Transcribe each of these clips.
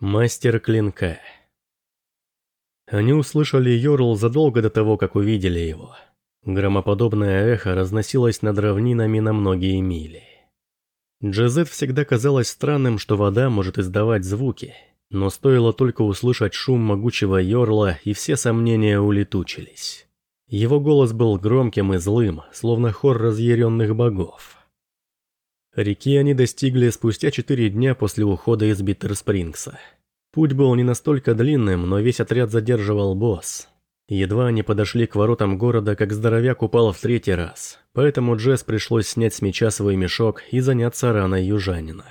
Мастер клинка. Они услышали Йорл задолго до того, как увидели его. Громоподобное эхо разносилось над равнинами на многие мили. Джезет всегда казалось странным, что вода может издавать звуки, но стоило только услышать шум могучего Йорла, и все сомнения улетучились. Его голос был громким и злым, словно хор разъяренных богов. Реки они достигли спустя четыре дня после ухода из Биттерспрингса. Путь был не настолько длинным, но весь отряд задерживал босс. Едва они подошли к воротам города, как здоровяк упал в третий раз, поэтому Джесс пришлось снять с меча свой мешок и заняться раной южанина.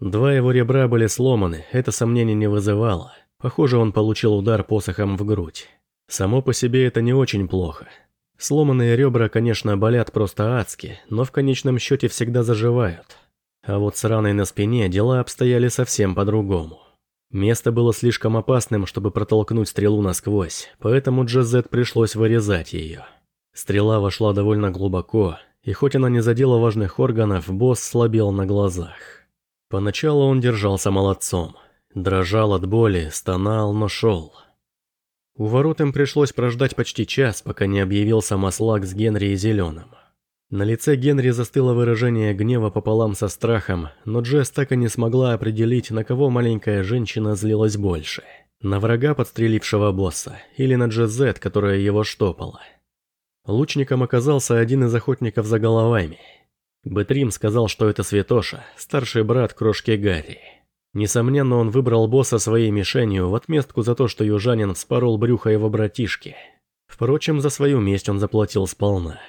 Два его ребра были сломаны, это сомнений не вызывало. Похоже, он получил удар посохом в грудь. Само по себе это не очень плохо, Сломанные ребра, конечно, болят просто адски, но в конечном счете всегда заживают. А вот с раной на спине дела обстояли совсем по-другому. Место было слишком опасным, чтобы протолкнуть стрелу насквозь, поэтому Джезет пришлось вырезать ее. Стрела вошла довольно глубоко, и хоть она не задела важных органов, босс слабел на глазах. Поначалу он держался молодцом. Дрожал от боли, стонал, но шел – у ворот им пришлось прождать почти час, пока не объявился Маслак с Генри и Зеленым. На лице Генри застыло выражение гнева пополам со страхом, но Джесс так и не смогла определить, на кого маленькая женщина злилась больше. На врага, подстрелившего босса, или на Джезет, которая его штопала. Лучником оказался один из охотников за головами. Бэтрим сказал, что это Святоша, старший брат крошки Гарри. Несомненно, он выбрал босса своей мишенью в отместку за то, что южанин вспорол брюхо его братишки. Впрочем, за свою месть он заплатил сполна.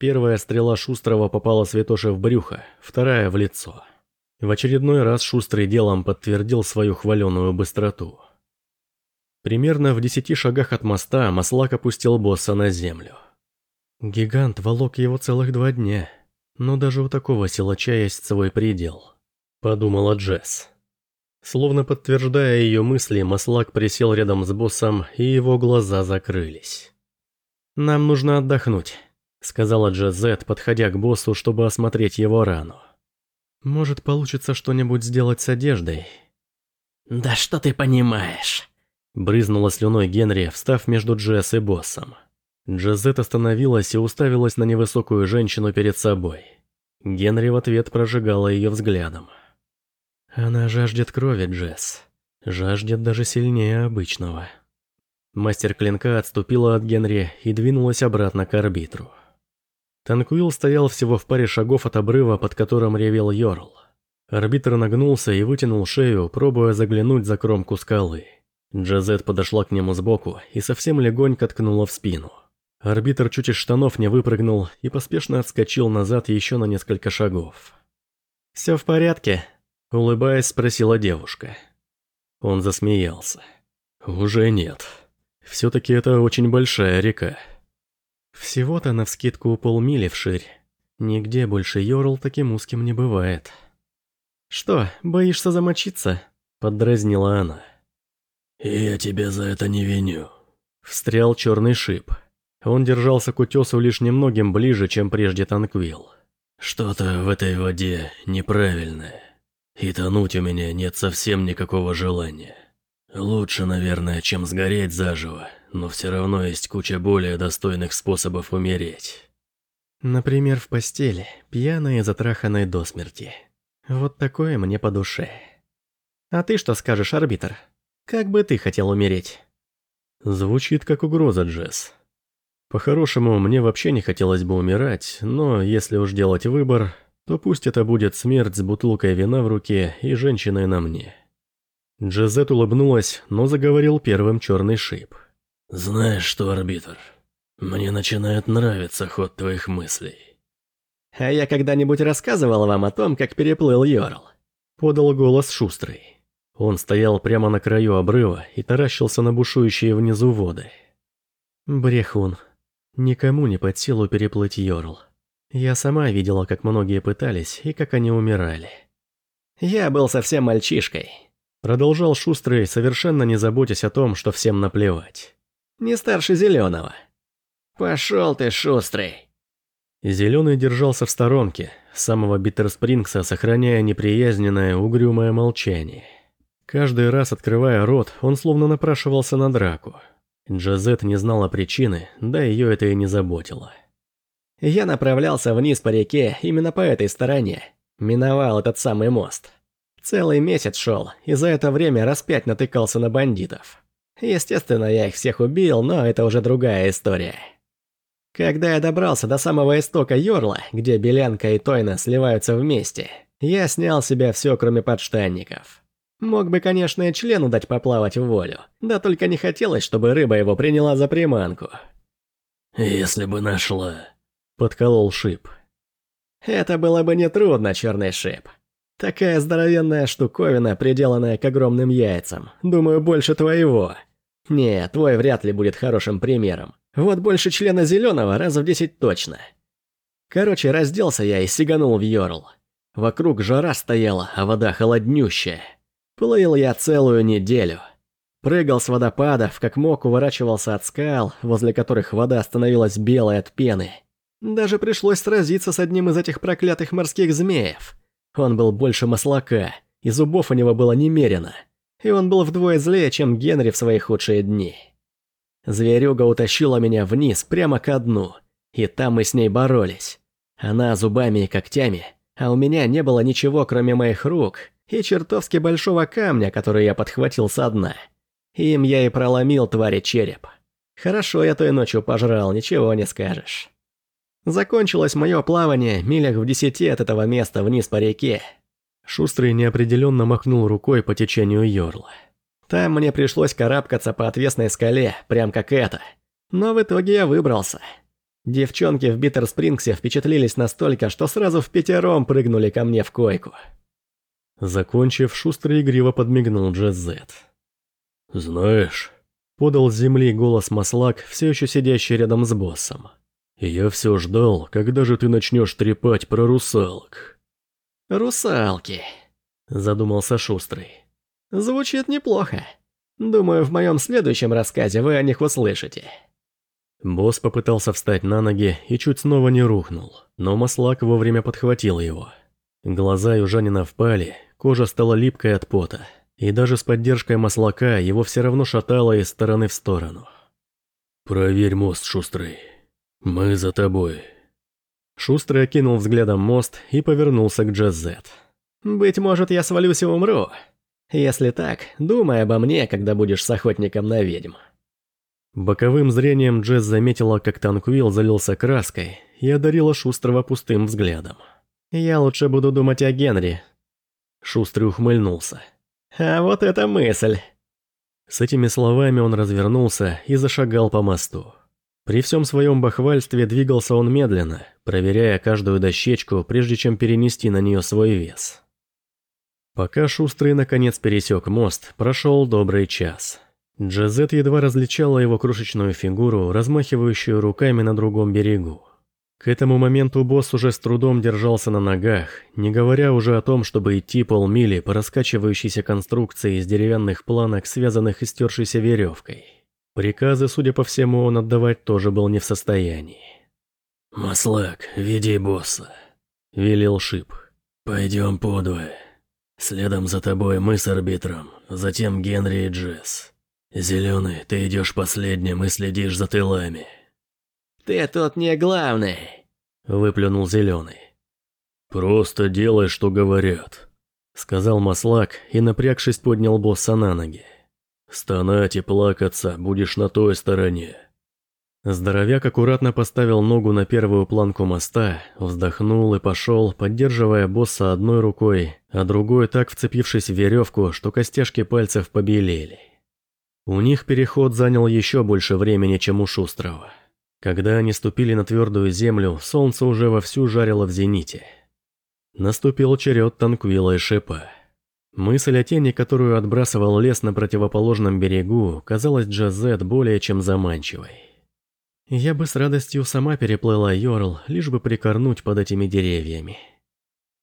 Первая стрела Шустрого попала Святоше в брюхо, вторая в лицо. В очередной раз Шустрый делом подтвердил свою хваленую быстроту. Примерно в десяти шагах от моста Маслак опустил босса на землю. Гигант волок его целых два дня, но даже у такого силача есть свой предел, подумала Джесс. Словно подтверждая ее мысли, Маслак присел рядом с боссом, и его глаза закрылись. «Нам нужно отдохнуть», — сказала Джазет, подходя к боссу, чтобы осмотреть его рану. «Может, получится что-нибудь сделать с одеждой?» «Да что ты понимаешь?» Брызнула слюной Генри, встав между Джесс и боссом. Джазет остановилась и уставилась на невысокую женщину перед собой. Генри в ответ прожигала ее взглядом. Она жаждет крови, Джесс. Жаждет даже сильнее обычного. Мастер клинка отступила от Генри и двинулась обратно к арбитру. Танкуил стоял всего в паре шагов от обрыва, под которым ревел Йорл. Арбитр нагнулся и вытянул шею, пробуя заглянуть за кромку скалы. Джазет подошла к нему сбоку и совсем легонько ткнула в спину. Арбитр чуть из штанов не выпрыгнул и поспешно отскочил назад еще на несколько шагов. «Все в порядке?» Улыбаясь, спросила девушка. Он засмеялся. «Уже нет. Все-таки это очень большая река». «Всего-то навскидку полмили вширь. Нигде больше Йорл таким узким не бывает». «Что, боишься замочиться?» – поддразнила она. «Я тебя за это не виню», – встрял черный шип. Он держался к утесу лишь немногим ближе, чем прежде Танквилл. «Что-то в этой воде неправильное». И тонуть у меня нет совсем никакого желания. Лучше, наверное, чем сгореть заживо, но все равно есть куча более достойных способов умереть. Например, в постели, пьяной и затраханной до смерти. Вот такое мне по душе. А ты что скажешь, арбитр? Как бы ты хотел умереть? Звучит как угроза, Джесс. По-хорошему, мне вообще не хотелось бы умирать, но если уж делать выбор, то пусть это будет смерть с бутылкой вина в руке и женщиной на мне. Джезет улыбнулась, но заговорил первым черный шип. «Знаешь что, арбитр, мне начинает нравиться ход твоих мыслей». «А я когда-нибудь рассказывал вам о том, как переплыл Йорл?» Подал голос Шустрый. Он стоял прямо на краю обрыва и таращился на бушующие внизу воды. Брехун. Никому не под силу переплыть Йорл. Я сама видела, как многие пытались и как они умирали. «Я был совсем мальчишкой», — продолжал Шустрый, совершенно не заботясь о том, что всем наплевать. «Не старше Зеленого». «Пошел ты, Шустрый!» Зеленый держался в сторонке, с самого Биттерспрингса, сохраняя неприязненное, угрюмое молчание. Каждый раз открывая рот, он словно напрашивался на драку. Джазет не знала причины, да ее это и не заботило. Я направлялся вниз по реке именно по этой стороне. Миновал этот самый мост. Целый месяц шел, и за это время раз пять натыкался на бандитов. Естественно, я их всех убил, но это уже другая история. Когда я добрался до самого истока Йорла, где Белянка и Тойна сливаются вместе, я снял себя все, кроме подштанников. Мог бы, конечно, и члену дать поплавать в волю, да только не хотелось, чтобы рыба его приняла за приманку. «Если бы нашла», — подколол Шип. Это было бы нетрудно, черный шип. Такая здоровенная штуковина, приделанная к огромным яйцам. Думаю, больше твоего. Нет, твой вряд ли будет хорошим примером. Вот больше члена зеленого раза в десять точно. Короче, разделся я и сиганул в Йорл. Вокруг жара стояла, а вода холоднющая. Плыл я целую неделю. Прыгал с водопадов, как мог уворачивался от скал, возле которых вода становилась белой от пены. Даже пришлось сразиться с одним из этих проклятых морских змеев. Он был больше маслака, и зубов у него было немерено. И он был вдвое злее, чем Генри в свои худшие дни. Зверюга утащила меня вниз, прямо ко дну, и там мы с ней боролись. Она зубами и когтями, а у меня не было ничего, кроме моих рук и чертовски большого камня, который я подхватил со дна. Им я и проломил твари череп. Хорошо я той ночью пожрал, ничего не скажешь. Закончилось мое плавание милях в десяти от этого места вниз по реке. Шустрый неопределенно махнул рукой по течению Йорла. Там мне пришлось карабкаться по отвесной скале, прям как это. Но в итоге я выбрался. Девчонки в Биттерспрингсе впечатлились настолько, что сразу в пятером прыгнули ко мне в койку. Закончив, Шустрый игриво подмигнул Джезет. «Знаешь...» — подал с земли голос Маслак, все еще сидящий рядом с боссом. «Я все ждал, когда же ты начнешь трепать про русалок». «Русалки», — задумался Шустрый. Звучит неплохо. Думаю, в моем следующем рассказе вы о них услышите. Босс попытался встать на ноги и чуть снова не рухнул, но Маслак вовремя подхватил его. Глаза южанина впали, кожа стала липкой от пота, и даже с поддержкой Маслака его все равно шатало из стороны в сторону. «Проверь мост, Шустрый. Мы за тобой». Шустрый окинул взглядом мост и повернулся к Джазет. «Быть может, я свалюсь и умру, если так, думай обо мне, когда будешь с охотником на ведьм. Боковым зрением Джесс заметила, как Танкуил залился краской и одарила Шустрого пустым взглядом. «Я лучше буду думать о Генри». Шустрый ухмыльнулся. «А вот эта мысль!» С этими словами он развернулся и зашагал по мосту. При всем своем бахвальстве двигался он медленно, проверяя каждую дощечку, прежде чем перенести на нее свой вес. Пока Шустрый наконец пересек мост, прошел добрый час. Джазет едва различала его крошечную фигуру, размахивающую руками на другом берегу. К этому моменту босс уже с трудом держался на ногах, не говоря уже о том, чтобы идти полмили по раскачивающейся конструкции из деревянных планок, связанных истершейся веревкой. Приказы, судя по всему, он отдавать тоже был не в состоянии. «Маслак, веди босса», — велел Шип. «Пойдем подвое». Следом за тобой мы с арбитром, затем Генри и Джесс. Зеленый, ты идешь последним и следишь за тылами. Ты тут не главный, выплюнул Зеленый. Просто делай, что говорят, сказал Маслак и, напрягшись, поднял босса на ноги. Стонать и плакаться будешь на той стороне. Здоровяк аккуратно поставил ногу на первую планку моста, вздохнул и пошел, поддерживая босса одной рукой, а другой так вцепившись в веревку, что костяшки пальцев побелели. У них переход занял еще больше времени, чем у Шустрого. Когда они ступили на твердую землю, солнце уже вовсю жарило в зените. Наступил черед Танквила и Шипа. Мысль о тени, которую отбрасывал лес на противоположном берегу, казалась Джазет более чем заманчивой. Я бы с радостью сама переплыла Йорл, лишь бы прикорнуть под этими деревьями.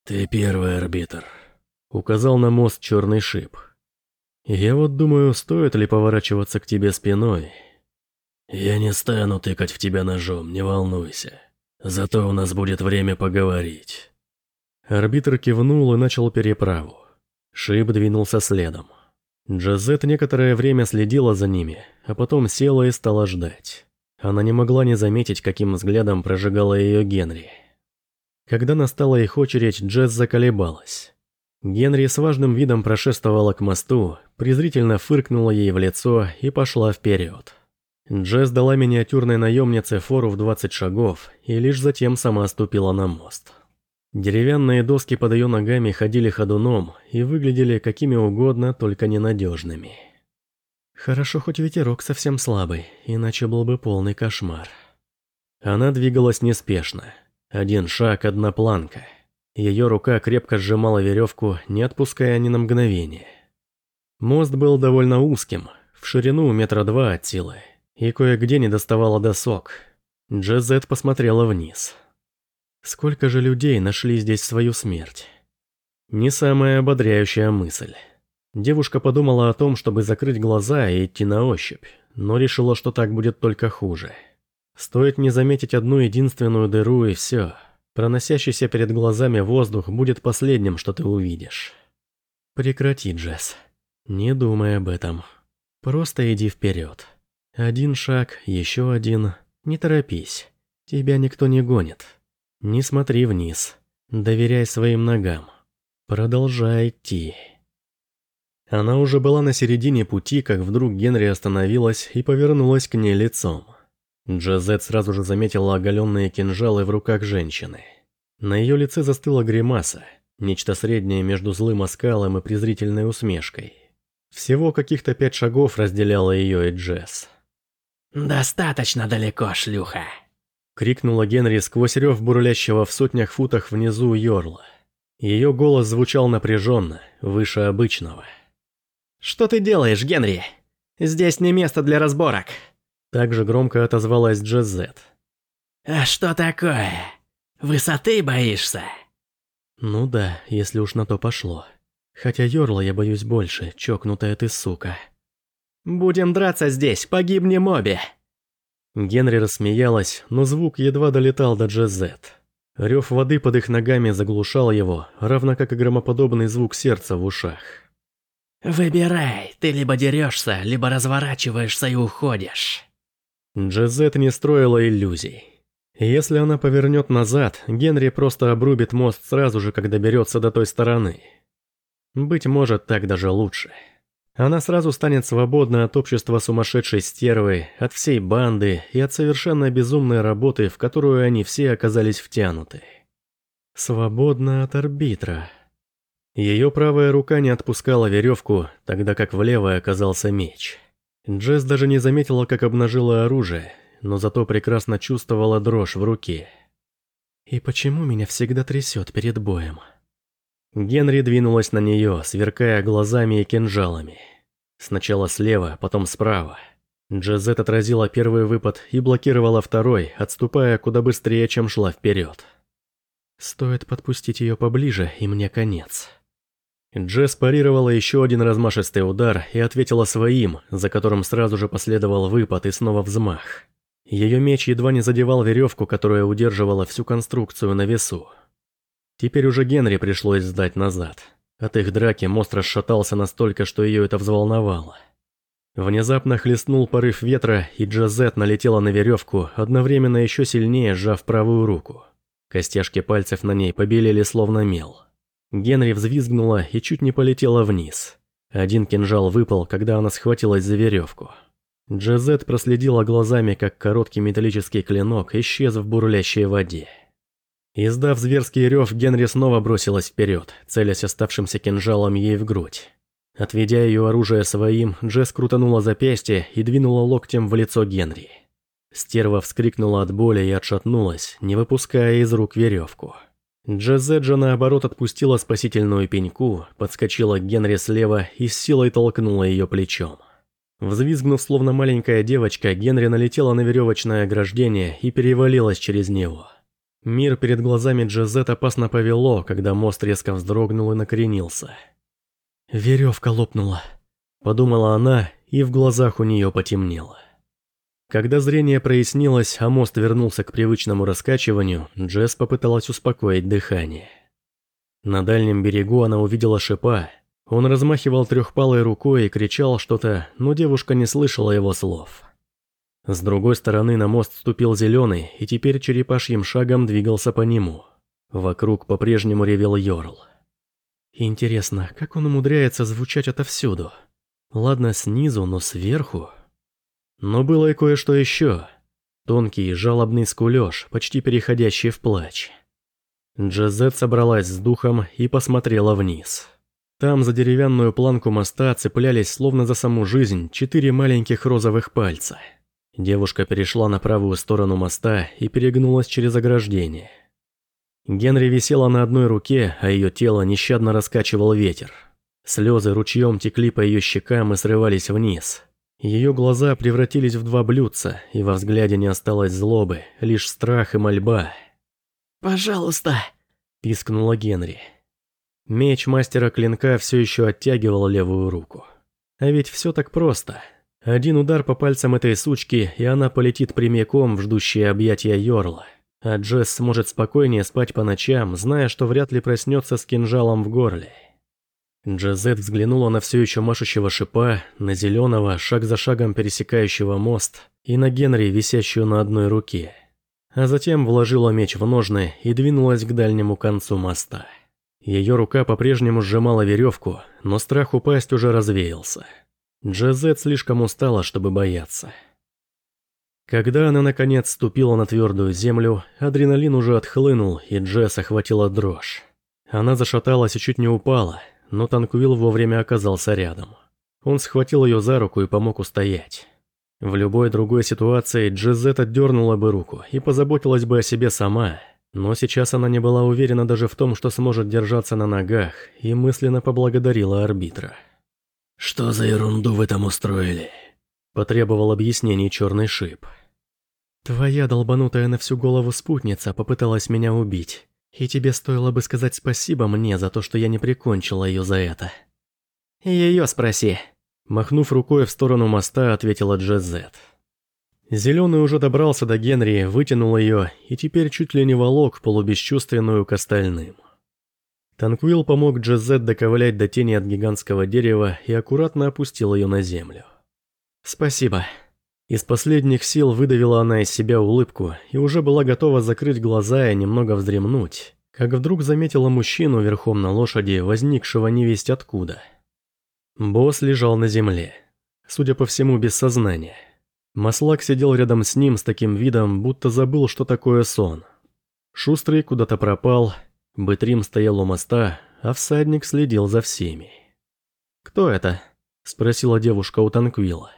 «Ты первый арбитр», — указал на мост черный шип. «Я вот думаю, стоит ли поворачиваться к тебе спиной?» «Я не стану тыкать в тебя ножом, не волнуйся. Зато у нас будет время поговорить». Арбитр кивнул и начал переправу. Шип двинулся следом. Джазет некоторое время следила за ними, а потом села и стала ждать. Она не могла не заметить, каким взглядом прожигала ее Генри. Когда настала их очередь, Джесс заколебалась. Генри с важным видом прошествовала к мосту, презрительно фыркнула ей в лицо и пошла вперед. Джесс дала миниатюрной наемнице фору в 20 шагов и лишь затем сама ступила на мост. Деревянные доски под ее ногами ходили ходуном и выглядели какими угодно, только ненадежными. Хорошо, хоть ветерок совсем слабый, иначе был бы полный кошмар. Она двигалась неспешно. Один шаг, одна планка. Ее рука крепко сжимала веревку, не отпуская ни на мгновение. Мост был довольно узким, в ширину метра два от силы, и кое-где не доставало досок. Джезет посмотрела вниз. Сколько же людей нашли здесь свою смерть? Не самая ободряющая мысль. Девушка подумала о том, чтобы закрыть глаза и идти на ощупь, но решила, что так будет только хуже. Стоит не заметить одну единственную дыру и все. Проносящийся перед глазами воздух будет последним, что ты увидишь. Прекрати, Джесс. Не думай об этом. Просто иди вперед. Один шаг, еще один. Не торопись. Тебя никто не гонит. Не смотри вниз. Доверяй своим ногам. Продолжай идти. Она уже была на середине пути, как вдруг Генри остановилась и повернулась к ней лицом. Джазет сразу же заметила оголенные кинжалы в руках женщины. На ее лице застыла гримаса, нечто среднее между злым оскалом и презрительной усмешкой. Всего каких-то пять шагов разделяло ее и Джесс. «Достаточно далеко, шлюха!» Крикнула Генри сквозь рев бурлящего в сотнях футах внизу Йорла. Ее голос звучал напряженно, выше обычного. «Что ты делаешь, Генри? Здесь не место для разборок!» Также громко отозвалась Джезет. «А что такое? Высоты боишься?» «Ну да, если уж на то пошло. Хотя Йорла я боюсь больше, чокнутая ты сука». «Будем драться здесь, погибнем обе!» Генри рассмеялась, но звук едва долетал до Джезет. Рев воды под их ногами заглушал его, равно как и громоподобный звук сердца в ушах. «Выбирай, ты либо дерешься, либо разворачиваешься и уходишь». Джезет не строила иллюзий. Если она повернет назад, Генри просто обрубит мост сразу же, когда доберется до той стороны. Быть может, так даже лучше. Она сразу станет свободна от общества сумасшедшей стервы, от всей банды и от совершенно безумной работы, в которую они все оказались втянуты. Свободна от арбитра. Ее правая рука не отпускала веревку, тогда как в левой оказался меч. Джесс даже не заметила, как обнажила оружие, но зато прекрасно чувствовала дрожь в руке. «И почему меня всегда трясет перед боем?» Генри двинулась на нее, сверкая глазами и кинжалами. Сначала слева, потом справа. Джезет отразила первый выпад и блокировала второй, отступая куда быстрее, чем шла вперед. Стоит подпустить ее поближе, и мне конец. Джесс парировала еще один размашистый удар и ответила своим, за которым сразу же последовал выпад и снова взмах. Ее меч едва не задевал веревку, которая удерживала всю конструкцию на весу. Теперь уже Генри пришлось сдать назад. От их драки мост расшатался настолько, что ее это взволновало. Внезапно хлестнул порыв ветра, и Джазет налетела на веревку, одновременно еще сильнее сжав правую руку. Костяшки пальцев на ней побелели словно мел. Генри взвизгнула и чуть не полетела вниз. Один кинжал выпал, когда она схватилась за веревку. Джазет проследила глазами, как короткий металлический клинок исчез в бурлящей воде. Издав зверский рев, Генри снова бросилась вперед, целясь оставшимся кинжалом ей в грудь. Отведя ее оружие своим, Джесс крутанула запястье и двинула локтем в лицо Генри. Стерва вскрикнула от боли и отшатнулась, не выпуская из рук веревку. Джезеджа, наоборот, отпустила спасительную пеньку, подскочила к Генри слева и с силой толкнула ее плечом. Взвизгнув, словно маленькая девочка, Генри налетела на веревочное ограждение и перевалилась через него. Мир перед глазами Джазет опасно повело, когда мост резко вздрогнул и накренился. «Веревка лопнула», – подумала она, и в глазах у нее потемнело. Когда зрение прояснилось, а мост вернулся к привычному раскачиванию, Джесс попыталась успокоить дыхание. На дальнем берегу она увидела шипа. Он размахивал трехпалой рукой и кричал что-то, но девушка не слышала его слов. С другой стороны на мост ступил зеленый, и теперь черепашьим шагом двигался по нему. Вокруг по-прежнему ревел Йорл. Интересно, как он умудряется звучать отовсюду? Ладно, снизу, но сверху? Но было и кое-что еще. Тонкий жалобный скулеж, почти переходящий в плач. Джазет собралась с духом и посмотрела вниз. Там за деревянную планку моста цеплялись словно за саму жизнь четыре маленьких розовых пальца. Девушка перешла на правую сторону моста и перегнулась через ограждение. Генри висела на одной руке, а ее тело нещадно раскачивал ветер. Слезы ручьем текли по ее щекам и срывались вниз. Ее глаза превратились в два блюдца, и во взгляде не осталось злобы, лишь страх и мольба. «Пожалуйста!» – пискнула Генри. Меч мастера клинка все еще оттягивал левую руку. А ведь все так просто. Один удар по пальцам этой сучки, и она полетит прямиком в ждущие объятия Йорла. А Джесс сможет спокойнее спать по ночам, зная, что вряд ли проснется с кинжалом в горле. Джазет взглянула на все еще машущего шипа, на зеленого, шаг за шагом пересекающего мост, и на Генри, висящую на одной руке. А затем вложила меч в ножны и двинулась к дальнему концу моста. Ее рука по-прежнему сжимала веревку, но страх упасть уже развеялся. Джазет слишком устала, чтобы бояться. Когда она наконец ступила на твердую землю, адреналин уже отхлынул, и Джесс охватила дрожь. Она зашаталась и чуть не упала, но Танквилл вовремя оказался рядом. Он схватил ее за руку и помог устоять. В любой другой ситуации Джезет отдернула бы руку и позаботилась бы о себе сама, но сейчас она не была уверена даже в том, что сможет держаться на ногах, и мысленно поблагодарила арбитра. «Что за ерунду вы там устроили?» Потребовал объяснений черный шип. «Твоя долбанутая на всю голову спутница попыталась меня убить, и тебе стоило бы сказать спасибо мне за то, что я не прикончила ее за это». «Ее спроси», – махнув рукой в сторону моста, ответила Джезет. Зеленый уже добрался до Генри, вытянул ее и теперь чуть ли не волок полубесчувственную к остальным. Танквилл помог Джезет доковылять до тени от гигантского дерева и аккуратно опустил ее на землю. «Спасибо». Из последних сил выдавила она из себя улыбку и уже была готова закрыть глаза и немного вздремнуть, как вдруг заметила мужчину верхом на лошади, возникшего невесть откуда. Босс лежал на земле, судя по всему, без сознания. Маслак сидел рядом с ним с таким видом, будто забыл, что такое сон. Шустрый куда-то пропал, Бытрим стоял у моста, а всадник следил за всеми. «Кто это?» – спросила девушка у Танквила.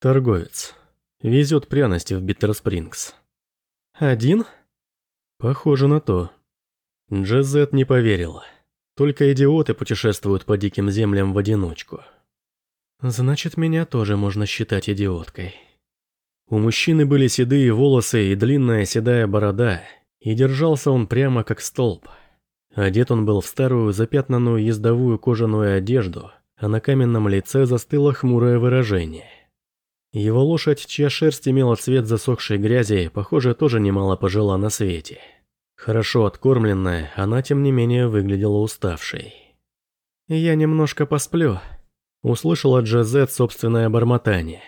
«Торговец. Везет пряности в Биттерспрингс». «Один?» «Похоже на то». Джезет не поверила. Только идиоты путешествуют по диким землям в одиночку. Значит, меня тоже можно считать идиоткой. У мужчины были седые волосы и длинная седая борода, и держался он прямо как столб. Одет он был в старую запятнанную ездовую кожаную одежду, а на каменном лице застыло хмурое выражение. Его лошадь, чья шерсть имела цвет засохшей грязи, похоже, тоже немало пожила на свете. Хорошо откормленная, она тем не менее выглядела уставшей. «Я немножко посплю», Услышала Джазет собственное бормотание.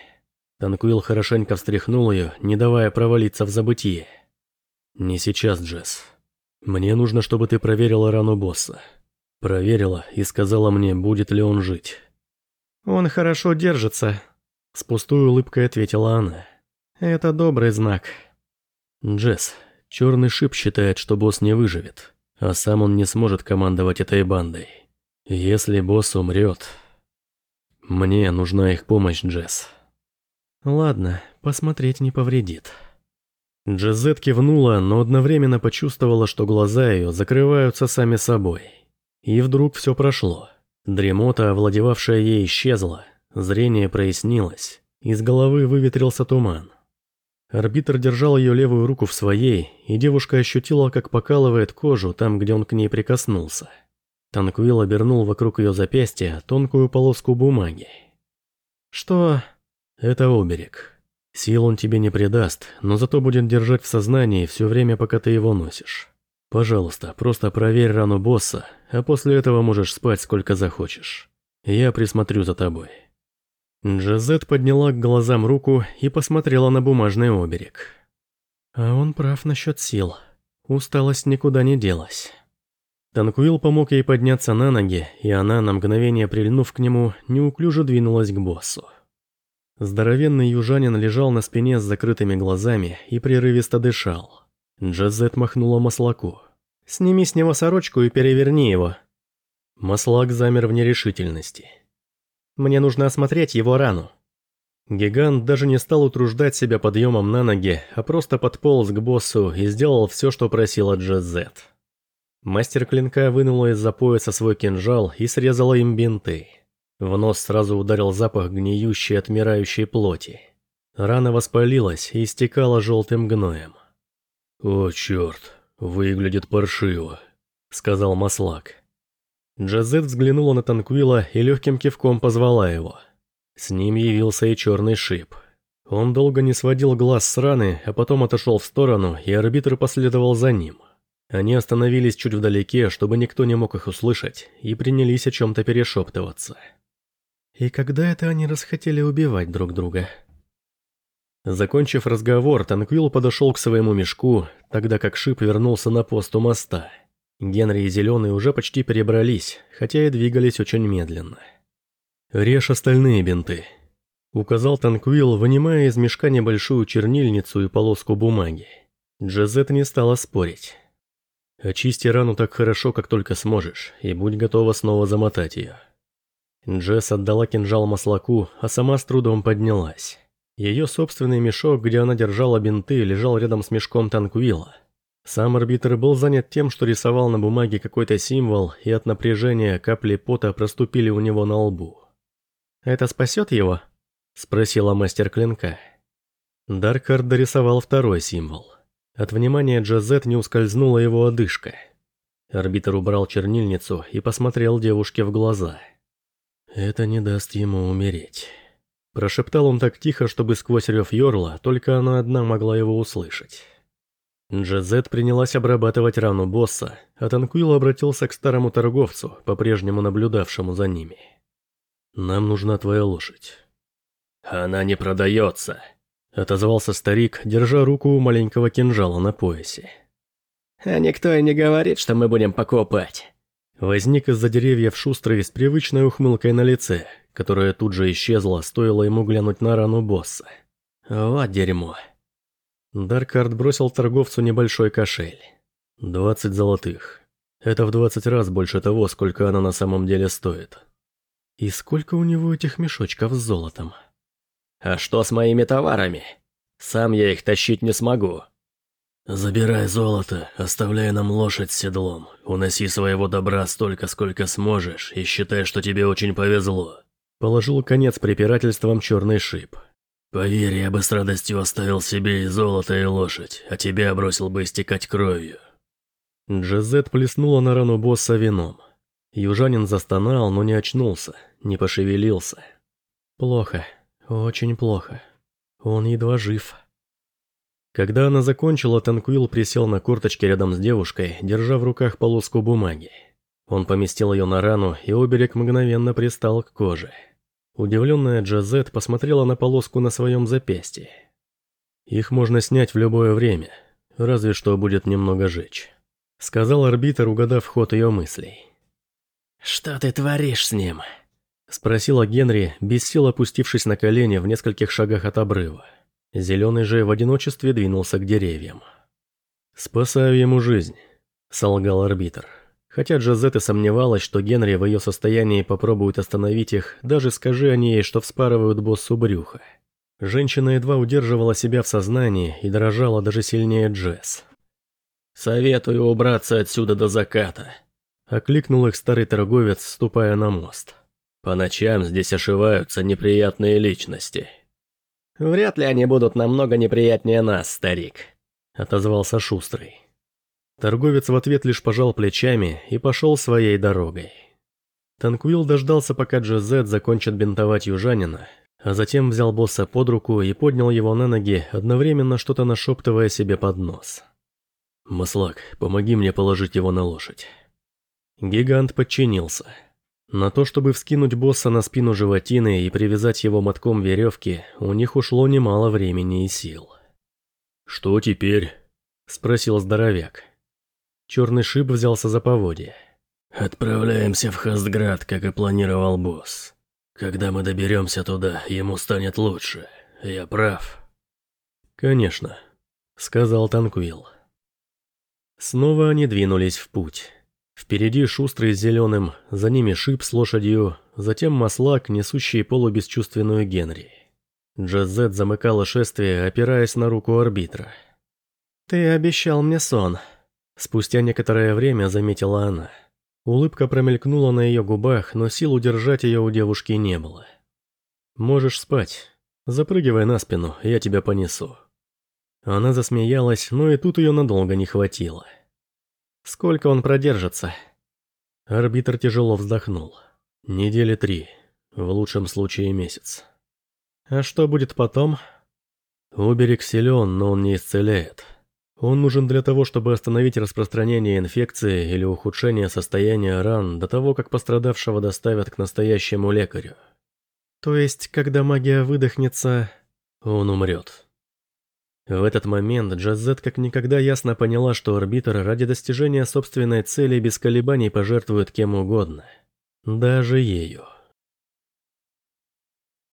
Танкуил хорошенько встряхнул ее, не давая провалиться в забытие. «Не сейчас, Джесс. Мне нужно, чтобы ты проверила рану босса. Проверила и сказала мне, будет ли он жить». «Он хорошо держится», — с пустой улыбкой ответила она. «Это добрый знак». «Джесс, черный шип считает, что босс не выживет, а сам он не сможет командовать этой бандой. Если босс умрет, мне нужна их помощь, Джесс. Ладно, посмотреть не повредит. Джезет кивнула, но одновременно почувствовала, что глаза ее закрываются сами собой. И вдруг все прошло. Дремота, овладевавшая ей, исчезла, зрение прояснилось, из головы выветрился туман. Арбитр держал ее левую руку в своей, и девушка ощутила, как покалывает кожу там, где он к ней прикоснулся. Танквилл обернул вокруг ее запястья тонкую полоску бумаги. «Что?» «Это оберег. Сил он тебе не придаст, но зато будет держать в сознании все время, пока ты его носишь. Пожалуйста, просто проверь рану босса, а после этого можешь спать сколько захочешь. Я присмотрю за тобой». Джазет подняла к глазам руку и посмотрела на бумажный оберег. А он прав насчет сил. Усталость никуда не делась. Танкуил помог ей подняться на ноги, и она, на мгновение прильнув к нему, неуклюже двинулась к боссу. Здоровенный южанин лежал на спине с закрытыми глазами и прерывисто дышал. Джазет махнула маслаку. «Сними с него сорочку и переверни его». Маслак замер в нерешительности. «Мне нужно осмотреть его рану». Гигант даже не стал утруждать себя подъемом на ноги, а просто подполз к боссу и сделал все, что просила Джазет. Мастер клинка вынула из-за пояса свой кинжал и срезала им бинты. В нос сразу ударил запах гниющей, отмирающей плоти. Рана воспалилась и истекала желтым гноем. «О, черт, выглядит паршиво», — сказал Маслак. Джазет взглянула на Танквила и легким кивком позвала его. С ним явился и черный шип. Он долго не сводил глаз с раны, а потом отошел в сторону, и арбитр последовал за ним. Они остановились чуть вдалеке, чтобы никто не мог их услышать, и принялись о чем-то перешептываться. И когда это они расхотели убивать друг друга? Закончив разговор, Танквилл подошел к своему мешку, тогда как Шип вернулся на пост у моста. Генри и Зеленый уже почти перебрались, хотя и двигались очень медленно. «Режь остальные бинты», — указал Танквилл, вынимая из мешка небольшую чернильницу и полоску бумаги. Джезет не стала спорить. «Очисти рану так хорошо, как только сможешь, и будь готова снова замотать ее». Джесс отдала кинжал маслаку, а сама с трудом поднялась. Ее собственный мешок, где она держала бинты, лежал рядом с мешком Танквилла. Сам арбитр был занят тем, что рисовал на бумаге какой-то символ, и от напряжения капли пота проступили у него на лбу. «Это спасет его?» – спросила мастер клинка. Даркард дорисовал второй символ. От внимания Джазет не ускользнула его одышка. Арбитр убрал чернильницу и посмотрел девушке в глаза – «Это не даст ему умереть». Прошептал он так тихо, чтобы сквозь рев Йорла только она одна могла его услышать. Джазет принялась обрабатывать рану босса, а Танкуил обратился к старому торговцу, по-прежнему наблюдавшему за ними. «Нам нужна твоя лошадь». «Она не продается», — отозвался старик, держа руку у маленького кинжала на поясе. «А никто и не говорит, что мы будем покупать». Возник из-за деревьев шустрый с привычной ухмылкой на лице, которая тут же исчезла, стоило ему глянуть на рану босса. Вот дерьмо. Даркард бросил торговцу небольшой кошель. Двадцать золотых. Это в двадцать раз больше того, сколько она на самом деле стоит. И сколько у него этих мешочков с золотом? А что с моими товарами? Сам я их тащить не смогу. «Забирай золото, оставляй нам лошадь с седлом, уноси своего добра столько, сколько сможешь, и считай, что тебе очень повезло». Положил конец препирательствам черный шип. «Поверь, я бы с радостью оставил себе и золото, и лошадь, а тебя бросил бы истекать кровью». Джезет плеснула на рану босса вином. Южанин застонал, но не очнулся, не пошевелился. «Плохо, очень плохо. Он едва жив». Когда она закончила, Танквилл присел на корточки рядом с девушкой, держа в руках полоску бумаги. Он поместил ее на рану, и оберег мгновенно пристал к коже. Удивленная Джазет посмотрела на полоску на своем запястье. «Их можно снять в любое время, разве что будет немного жечь», — сказал арбитр, угадав ход ее мыслей. «Что ты творишь с ним?» — спросила Генри, без сил опустившись на колени в нескольких шагах от обрыва. Зеленый же в одиночестве двинулся к деревьям. «Спасаю ему жизнь», — солгал арбитр. Хотя Джазет и сомневалась, что Генри в ее состоянии попробует остановить их, даже скажи они ей, что вспарывают боссу брюха. Женщина едва удерживала себя в сознании и дрожала даже сильнее Джесс. «Советую убраться отсюда до заката», — окликнул их старый торговец, ступая на мост. «По ночам здесь ошиваются неприятные личности». «Вряд ли они будут намного неприятнее нас, старик», — отозвался Шустрый. Торговец в ответ лишь пожал плечами и пошел своей дорогой. Танквилл дождался, пока Джезет закончит бинтовать южанина, а затем взял босса под руку и поднял его на ноги, одновременно что-то нашептывая себе под нос. «Маслак, помоги мне положить его на лошадь». Гигант подчинился. На то, чтобы вскинуть босса на спину животины и привязать его мотком веревки, у них ушло немало времени и сил. «Что теперь?» – спросил здоровяк. Черный шип взялся за поводья. «Отправляемся в Хастград, как и планировал босс. Когда мы доберемся туда, ему станет лучше. Я прав?» «Конечно», — сказал Танквилл. Снова они двинулись в путь. Впереди шустрый с зеленым, за ними шип с лошадью, затем маслак, несущий полубесчувственную Генри. Джазет замыкала шествие, опираясь на руку арбитра. «Ты обещал мне сон», — спустя некоторое время заметила она. Улыбка промелькнула на ее губах, но сил удержать ее у девушки не было. «Можешь спать. Запрыгивай на спину, я тебя понесу». Она засмеялась, но и тут ее надолго не хватило. «Сколько он продержится?» Арбитр тяжело вздохнул. «Недели три, в лучшем случае месяц». А что будет потом? Уберег силен, но он не исцеляет. Он нужен для того, чтобы остановить распространение инфекции или ухудшение состояния ран до того, как пострадавшего доставят к настоящему лекарю. То есть, когда магия выдохнется, он умрет. В этот момент Джазет как никогда ясно поняла, что арбитр ради достижения собственной цели без колебаний пожертвует кем угодно. Даже ею.